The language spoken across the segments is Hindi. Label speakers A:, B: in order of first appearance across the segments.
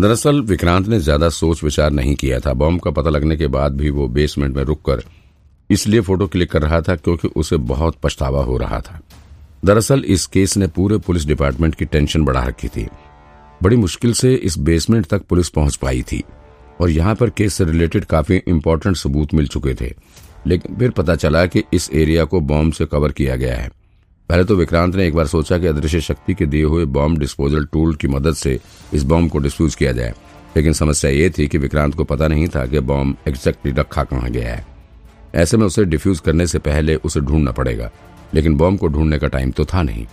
A: दरअसल, विक्रांत ने ज़्यादा सोच विचार नहीं किया था। बॉम्ब का पता लगने के बाद भी वो बेसमेंट में रुककर इसलिए फ़ोटो क्लिक कर रहा था क्योंकि उसे बहुत पछतावा हो रहा था। दरअसल, इस केस ने पूरे पुलिस डिपार्टमेंट की टेंशन बढ़ा रखी थी। बड़ी मुश्किल से इस बेसमेंट तक पुलिस पहुँच पाई थी और यहाँ पर केस से रिलेटेड काफ़ी इम्पोर्टेंट सबूत मिल चुके थे। लेकिन फिर पता चला कि इस एरिया को बॉम्ब से कवर किया गया है। पहले तो विक्रांत ने एक बार सोचा कि अदृश्य शक्ति के दिए हुए बॉम्ब डिस्पोजल टूल की मदद से इस बॉम्ब को डिस्फ्यूज किया जाए। लेकिन समस्या ये थी कि विक्रांत को पता नहीं था कि बॉम्ब एग्जैक्टली रखा कहाँ गया है। ऐसे में उसे डिफ्यूज करने से पहले उसे ढूंढना पड़ेगा, लेकिन बॉम्ब को ढूँढने का टाइम तो था नहीं।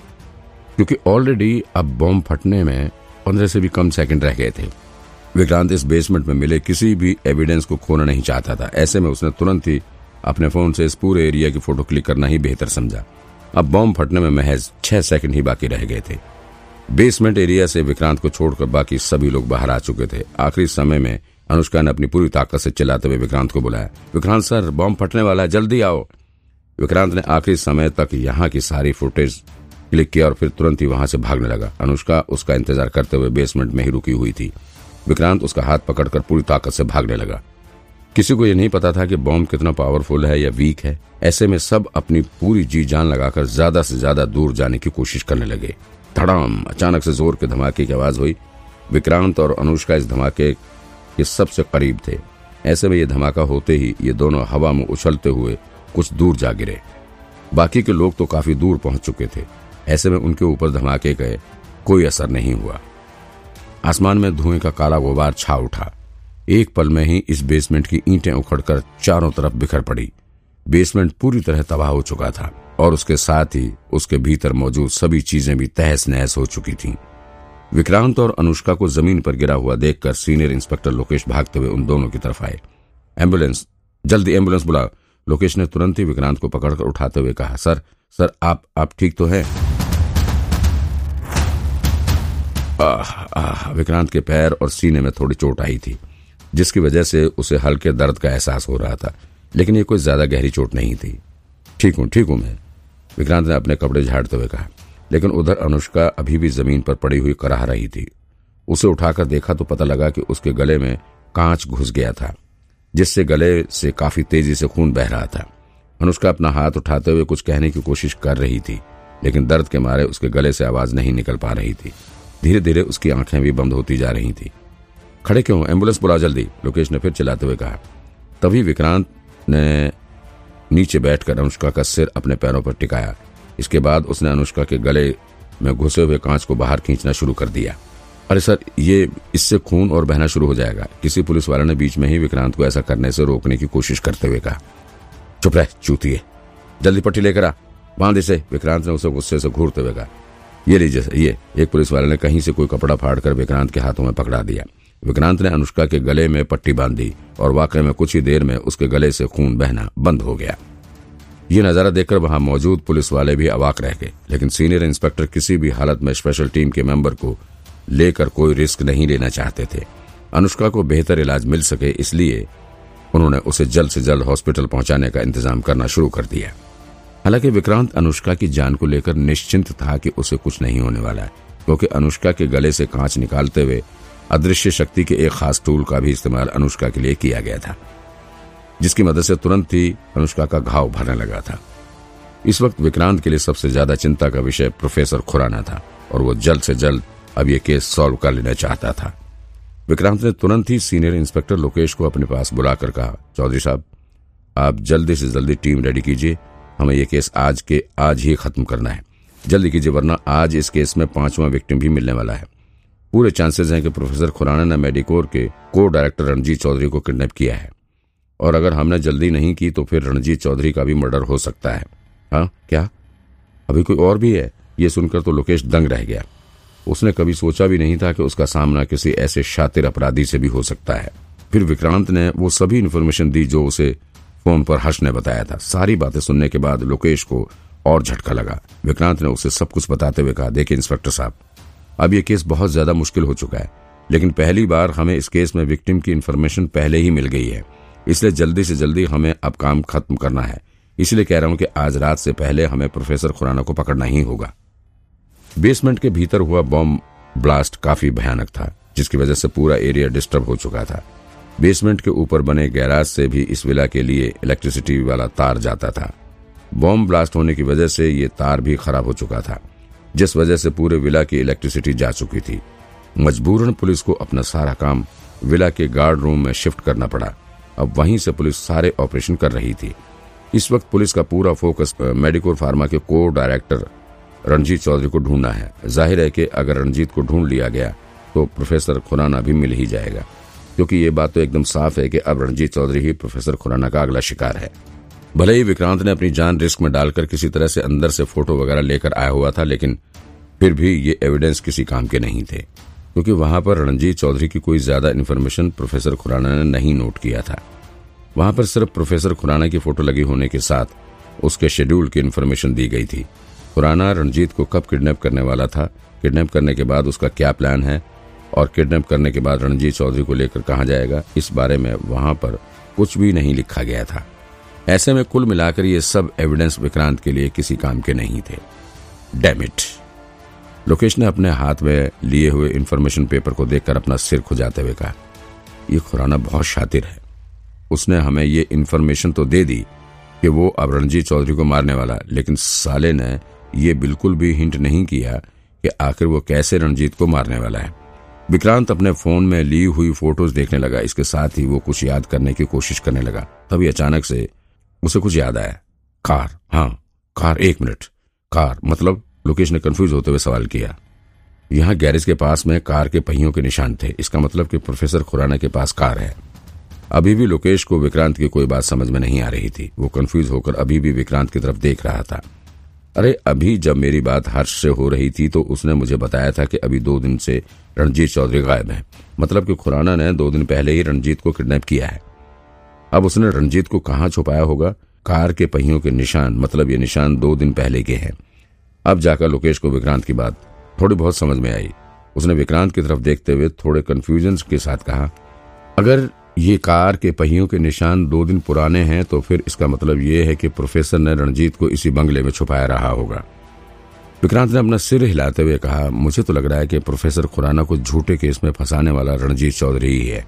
A: क्योंकि ऑलरेडी अब बॉम्ब फटने में पंद्रह से भी कम सेकंड रह गए थे। विक्रांत इस बेसमेंट में मिले, किसी भी एविडेंस को खोना नहीं चाहता था। ऐसे में उसने तुरंत ही अपने फ़ोन से इस पूरे एरिया की फ़ोटो क्लिक करना ही बेहतर समझा। अब बॉम्ब फटने में महज छह सेकंड ही बाकी रह गए थे। बेसमेंट एरिया से विक्रांत को छोड़कर बाकी सभी लोग बाहर आ चुके थे। आखिरी समय में अनुष्का ने अपनी पूरी ताकत से चिल्लाते हुए विक्रांत को बुलाया। विक्रांत सर बॉम्ब फटने वाला है, जल्दी आओ। विक्रांत ने आखिरी समय तक यहाँ की सारी फुटेज क्लिक किया और फिर तुरंत ही वहाँ से भागने लगा। अनुष्का उसका इंतज़ार करते हुए बेसमेंट में ही रुकी हुई थी। विक्रांत उसका हाथ पकड़कर पूरी ताकत से भागने लगा। किसी को यह नहीं पता था कि बॉम्ब कितना पावरफुल है या वीक है। ऐसे में सब अपनी पूरी जी जान लगाकर ज़्यादा से ज़्यादा दूर जाने की कोशिश करने लगे। धड़ाम! अचानक से ज़ोर के धमाके की आवाज़ हुई। विक्रांत और अनुष्का इस धमाके के सबसे करीब थे। ऐसे में ये धमाका होते ही ये दोनों हवा में उछलते हुए कुछ दूर जा गिरे। बाकी के लोग तो काफ़ी दूर पहुँच चुके थे। ऐसे में उनके ऊपर धमाके गए कोई असर नहीं हुआ। आसमान में धुएँ का काला गुबार छा उठा। एक पल में ही इस बेसमेंट की ईंटें उखड़कर चारों तरफ़ बिखर पड़ी। बेसमेंट पूरी तरह तबाह हो चुका था और उसके साथ ही उसके भीतर मौजूद सभी चीज़ें भी तहस नहस हो चुकी थीं। विक्रांत और अनुष्का को ज़मीन पर गिरा हुआ देखकर सीनियर इंस्पेक्टर लोकेश भागते हुए उन दोनों की तरफ़ आए। एंबुलेंस जल्दी एंबुलेंस बुला लोकेश ने तुरंत ही विक्रांत को पकड़कर उठाते हुए कहा, सर सर, आप आप ठीक तो हैं? विक्रांत के पैर और सीने में थोड़ी चोट आई थी। जिसकी वजह से उसे हल्के दर्द का एहसास हो रहा था। लेकिन ये कोई ज़्यादा गहरी चोट नहीं थी। ठीक हूँ, ठीक हूँ मैं। विक्रांत ने अपने कपड़े झाड़ते हुए कहा। लेकिन उधर अनुष्का अभी भी ज़मीन पर पड़ी हुई कराह रही थी। उसे उठाकर देखा तो पता लगा कि उसके गले में कांच घुस गया था, जिससे गले से काफ़ी तेज़ी से खून बह रहा था। अनुष्का अपना हाथ उठाते हुए कुछ कहने की कोशिश कर रही थी, लेकिन दर्द के मारे उसके गले से आवाज़ नहीं निकल पा रही थी। धीरे धीरे उसकी आँखें भी बंद होती जा रही थी। खड़े क्यों एंबुलेंस बुला जल्दी, लोकेश ने फिर चिल्लाते हुए कहा। तभी विक्रांत ने नीचे बैठकर अनुष्का का सिर अपने पैरों पर टिकाया। इसके बाद उसने अनुष्का के गले में घुसे हुए कांच को बाहर खींचना शुरू कर दिया। अरे सर, ये इससे खून और बहना शुरू हो जाएगा। किसी पुलिस वाले ने बीच में ही विक्रांत को ऐसा करने से रोकने की कोशिश करते हुए कहा, चुप रह, चूतिए। जल्दी पट्टी लेकर आ। बाँध इसे। विक्रांत ने उसे गुस्से से घूरते हुए कहा, ये लीजिए, ये, एक पुलिस वाले ने कहीं से कोई कपड़ा फाड़कर विक्रांत के हाथों में पकड़ा दिया। विक्रांत ने अनुष्का के गले में पट्टी बांधी और वाकई में कुछ ही देर में उसके गले से खून बहना बंद हो गया। ये नज़ारा देखकर वहाँ मौजूद पुलिस वाले भी अवाक रह गए, लेकिन सीनियर इंस्पेक्टर किसी भी हालत में स्पेशल टीम के मेंबर को लेकर कोई रिस्क नहीं लेना चाहते थे। अनुष्का को बेहतर इलाज मिल सके इसलिए उन्होंने उसे जल्द से जल्द हॉस्पिटल पहुँचाने का इंतज़ाम करना शुरू कर दिया। हालाँकि विक्रांत अनुष्का की जान को लेकर निश्चिंत था कि उसे कुछ नहीं होने वाला क्योंकि अनुष्का के गले से कांच निकालते हुए अदृश्य शक्ति के एक खास टूल का भी इस्तेमाल अनुष्का के लिए किया गया था, जिसकी मदद से तुरंत ही अनुष्का का घाव भरने लगा था। इस वक्त विक्रांत के लिए सबसे ज़्यादा चिंता का विषय प्रोफेसर खुराना था, और वो जल्द से जल्द अब ये केस सॉल्व कर लेना चाहता था। विक्रांत ने तुरंत ही सीनियर इंस्पेक्टर लोकेश को अपने पास बुलाकर कहा, चौधरी साहब, आप जल्दी से जल्दी टीम रेडी कीजिए, हमें ये केस आज के, आज ही खत्म करना है। जल्दी कीजिए, वरना आज इस केस में पांचवा विक्टिम भी मिलने वाला है। पूरे चांसेस हैं कि प्रोफेसर खुराना ने मेडिकोर के को डायरेक्टर रणजीत चौधरी को किडनैप किया है। और अगर हमने जल्दी नहीं की तो फिर रणजीत चौधरी का भी मर्डर हो सकता है। हाँ क्या? अभी कोई और भी है? ये सुनकर तो लोकेश दंग रह गया। उसने कभी सोचा भी नहीं था कि उसका सामना किसी ऐसे शातिर अपराधी से भी हो सकता है। फिर विक्रांत ने वो सभी इन्फॉर्मेशन दी जो उसे फ़ोन पर हर्ष ने बताया था। सारी बातें सुनने के बाद लोकेश को और झटका लगा। विक्रांत ने उसे सब कुछ बताते हुए कहा देखिए इंस्पेक्टर साहब अब ये केस बहुत ज़्यादा मुश्किल हो चुका है, लेकिन पहली बार हमें इस केस में विक्टिम की इन्फॉर्मेशन पहले ही मिल गई है। इसलिए जल्दी से जल्दी हमें अब काम खत्म करना है। इसलिए कह रहा हूँ कि आज रात से पहले हमें प्रोफेसर खुराना को पकड़ना ही होगा। बेसमेंट के भीतर हुआ बॉम्ब ब्लास्ट काफ़ी भयानक था, जिसकी वजह से पूरा एरिया डिस्टर्ब हो चुका था। बेसमेंट के ऊपर बने गैराज से भी इस विला के लिए इलेक्ट्रिसिटी वाला तार जाता था। बॉम्ब ब्लास्ट होने की वजह से ये तार भी खराब हो चुका था। जिस वजह से पूरे विला की इलेक्ट्रिसिटी जा चुकी थी। मजबूरन पुलिस को अपना सारा काम विला के गार्ड रूम में शिफ्ट करना पड़ा। अब वहीं से पुलिस सारे ऑपरेशन कर रही थी। इस वक्त पुलिस का पूरा फोकस मेडिकोर फार्मा के को डायरेक्टर रणजीत चौधरी को ढूंढना है। ज़ाहिर है कि अगर रणजीत को ढूंढ लिया गया तो प्रोफेसर खुराना भी मिल ही जाएगा। क्योंकि ये बात तो एकदम साफ़ है कि अब रणजीत चौधरी ही प्रोफेसर खुराना का अगला शिकार है। भले ही विक्रांत ने अपनी जान रिस्क में डालकर किसी तरह से अंदर से फ़ोटो वगैरह लेकर आया हुआ था, लेकिन फिर भी ये एविडेंस किसी काम के नहीं थे, क्योंकि वहाँ पर रणजीत चौधरी की कोई ज़्यादा इन्फॉर्मेशन प्रोफेसर खुराना ने नहीं नोट किया था। वहाँ पर सिर्फ़ प्रोफेसर खुराना की फ़ोटो लगी होने के साथ उसके शेड्यूल की इन्फॉर्मेशन दी गई थी। खुराना रणजीत को कब किडनैप करने वाला था किडनैप करने के बाद उसका क्या प्लान है, और किडनैप करने के बाद रणजीत चौधरी को लेकर कहा जाएगा, इस बारे में वहाँ पर कुछ भी नहीं लिखा गया था। ऐसे में कुल मिलाकर ये सब एविडेंस विक्रांत के लिए किसी काम के नहीं थे। डेमिट लोकेश ने अपने हाथ में लिए हुए इन्फॉर्मेशन पेपर को देखकर अपना सिर खुजाते हुए कहा यह खुराना बहुत शातिर है। उसने हमें ये इन्फॉर्मेशन तो दे दी कि वो अब रणजीत चौधरी को मारने वाला, लेकिन साले ने ये बिल्कुल भी हिंट नहीं किया कि आखिर वो कैसे रणजीत को मारने वाला है। विक्रांत अपने फ़ोन में ली हुई फ़ोटोज़ देखने लगा। इसके साथ ही वो कुछ याद करने की कोशिश करने लगा। तभी अचानक से उसे कुछ याद आया। कार हाँ कार, एक मिनट। कार मतलब लोकेश ने कंफ्यूज होते हुए सवाल किया। यहाँ गैरेज के पास में कार के पहियों के निशान थे। इसका मतलब कि प्रोफेसर खुराना के पास कार है। अभी भी लोकेश को विक्रांत की कोई बात समझ में नहीं आ रही थी। वो कंफ्यूज होकर अभी भी विक्रांत की तरफ़ देख रहा था। अरे, अभी जब मेरी बात हर्ष से हो रही थी तो उसने मुझे बताया था कि अभी दो दिन से रणजीत चौधरी गायब है। मतलब कि खुराना ने दो दिन पहले ही रणजीत को किडनैप किया है। अब उसने रणजीत को कहाँ छुपाया होगा? कार के पहियों के निशान मतलब ये निशान दो दिन पहले के हैं। अब जाकर लोकेश को विक्रांत की बात थोड़ी बहुत समझ में आई। उसने विक्रांत की तरफ़ देखते हुए थोड़े कंफ्यूजन के साथ कहा, अगर ये कार के पहियों के निशान दो दिन पुराने हैं तो फिर इसका मतलब ये है कि प्रोफेसर ने रणजीत को इसी बंगले में छुपाया रहा होगा। विक्रांत ने अपना सिर हिलाते हुए कहा, मुझे तो लग रहा है कि प्रोफेसर खुराना को झूठे केस में फंसाने वाला रणजीत चौधरी ही है।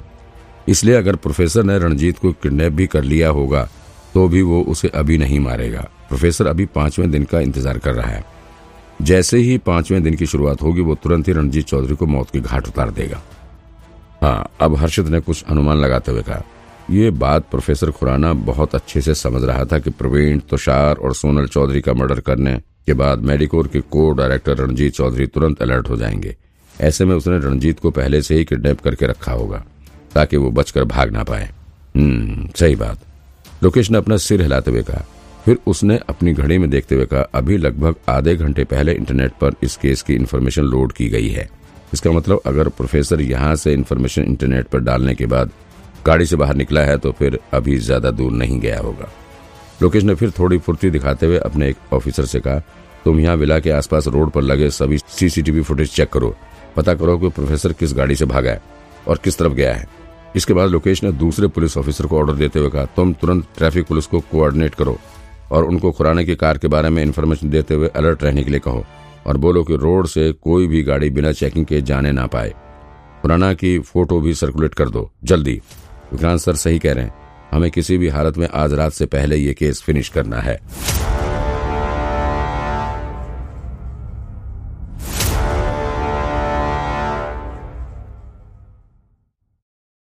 A: इसलिए अगर प्रोफेसर ने रणजीत को किडनैप भी कर लिया होगा तो भी वो उसे अभी नहीं मारेगा। प्रोफेसर अभी पाँचवें दिन का इंतज़ार कर रहा है। जैसे ही पाँचवें दिन की शुरुआत होगी, वो तुरंत ही रणजीत चौधरी को मौत की घाट उतार देगा। हाँ अब हर्षित ने कुछ अनुमान लगाते हुए कहा, ये बात प्रोफेसर खुराना बहुत अच्छे से समझ रहा था कि प्रवीण, तुषार और सोनल चौधरी का मर्डर करने के बाद मेडिकोर के को डायरेक्टर रणजीत चौधरी तुरंत अलर्ट हो जाएँगे। ऐसे में उसने रणजीत को पहले से ही किडनैप करके रखा होगा। ताकि वो बचकर भाग ना पाए। हम्म सही बात। लोकेश ने अपना सिर हिलाते हुए कहा। फिर उसने अपनी घड़ी में देखते हुए कहा, अभी लगभग आधे घंटे पहले इंटरनेट पर इस केस की इन्फॉर्मेशन लोड की गई है। इसका मतलब अगर प्रोफेसर यहाँ से इन्फॉर्मेशन इंटरनेट पर डालने के बाद गाड़ी से बाहर निकला है तो फिर अभी ज़्यादा दूर नहीं गया होगा। लोकेश ने फिर थोड़ी फुर्ती दिखाते हुए अपने एक ऑफिसर से कहा, तुम यहाँ विला के आसपास रोड पर लगे सभी सीसीटीवी फुटेज चेक करो। पता करो कि प्रोफेसर किस गाड़ी से भागा है और किस तरफ़ गया है। इसके बाद लोकेश ने दूसरे पुलिस ऑफिसर को ऑर्डर देते हुए कहा, तुम तुरंत ट्रैफ़िक पुलिस को कोऑर्डिनेट करो और उनको खुराने की कार के बारे में इन्फॉर्मेशन देते हुए अलर्ट रहने के लिए कहो और बोलो कि रोड से कोई भी गाड़ी बिना चेकिंग के जाने ना पाए। खुराना की फ़ोटो भी सर्कुलेट कर दो। जल्दी। विक्रांत सर सही कह रहे हैं। हमें किसी भी हालत में आज रात से पहले ये केस फिनिश करना है।